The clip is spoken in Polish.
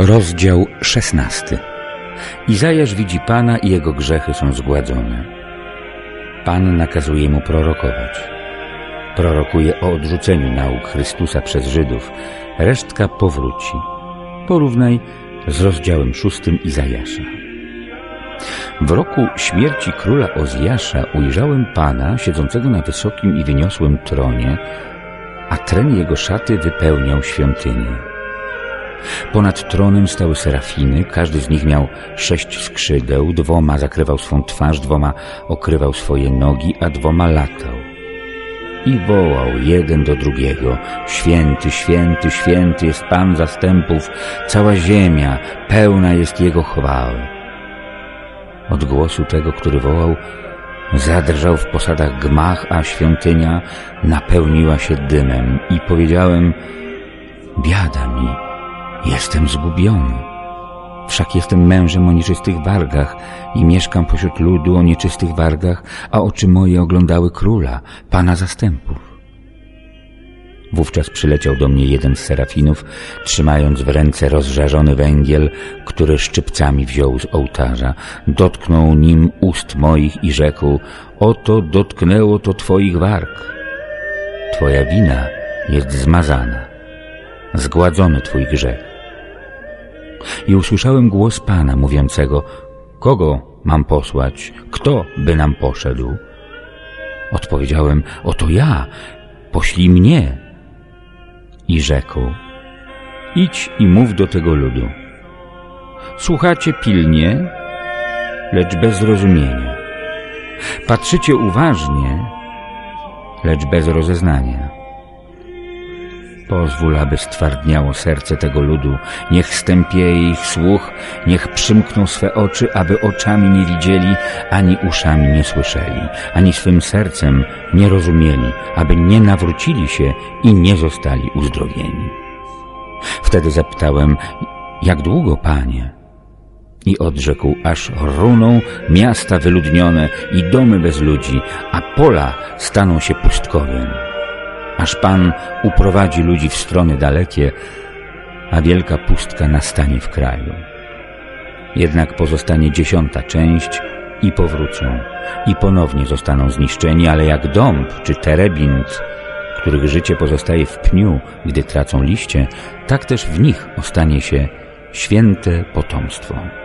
Rozdział szesnasty. Izajasz widzi Pana i jego grzechy są zgładzone. Pan nakazuje mu prorokować. Prorokuje o odrzuceniu nauk Chrystusa przez Żydów. Resztka powróci. Porównaj z rozdziałem szóstym Izajasza. W roku śmierci króla Ozjasza ujrzałem Pana siedzącego na wysokim i wyniosłym tronie, a tren jego szaty wypełniał świątynię. Ponad tronem stały serafiny, każdy z nich miał sześć skrzydeł, dwoma zakrywał swą twarz, dwoma okrywał swoje nogi, a dwoma latał. I wołał jeden do drugiego, święty, święty, święty jest Pan zastępów, cała ziemia pełna jest Jego chwały. Od głosu tego, który wołał, zadrżał w posadach gmach, a świątynia napełniła się dymem i powiedziałem, biada mi, Jestem zgubiony. Wszak jestem mężem o nieczystych wargach i mieszkam pośród ludu o nieczystych wargach, a oczy moje oglądały króla, pana zastępów. Wówczas przyleciał do mnie jeden z serafinów, trzymając w ręce rozżarzony węgiel, który szczypcami wziął z ołtarza. Dotknął nim ust moich i rzekł, oto dotknęło to twoich warg. Twoja wina jest zmazana, zgładzony twój grzech i usłyszałem głos Pana mówiącego Kogo mam posłać? Kto by nam poszedł? Odpowiedziałem Oto ja, poślij mnie. I rzekł Idź i mów do tego ludu. Słuchacie pilnie, lecz bez zrozumienia. Patrzycie uważnie, lecz bez rozeznania. Pozwól, aby stwardniało serce tego ludu, niech stępieje ich słuch, niech przymkną swe oczy, aby oczami nie widzieli, ani uszami nie słyszeli, ani swym sercem nie rozumieli, aby nie nawrócili się i nie zostali uzdrowieni. Wtedy zapytałem, jak długo, Panie? I odrzekł, aż runą miasta wyludnione i domy bez ludzi, a pola staną się pustkowiem aż Pan uprowadzi ludzi w strony dalekie, a wielka pustka nastanie w kraju. Jednak pozostanie dziesiąta część i powrócą i ponownie zostaną zniszczeni, ale jak dąb czy terebint, których życie pozostaje w pniu, gdy tracą liście, tak też w nich ostanie się święte potomstwo.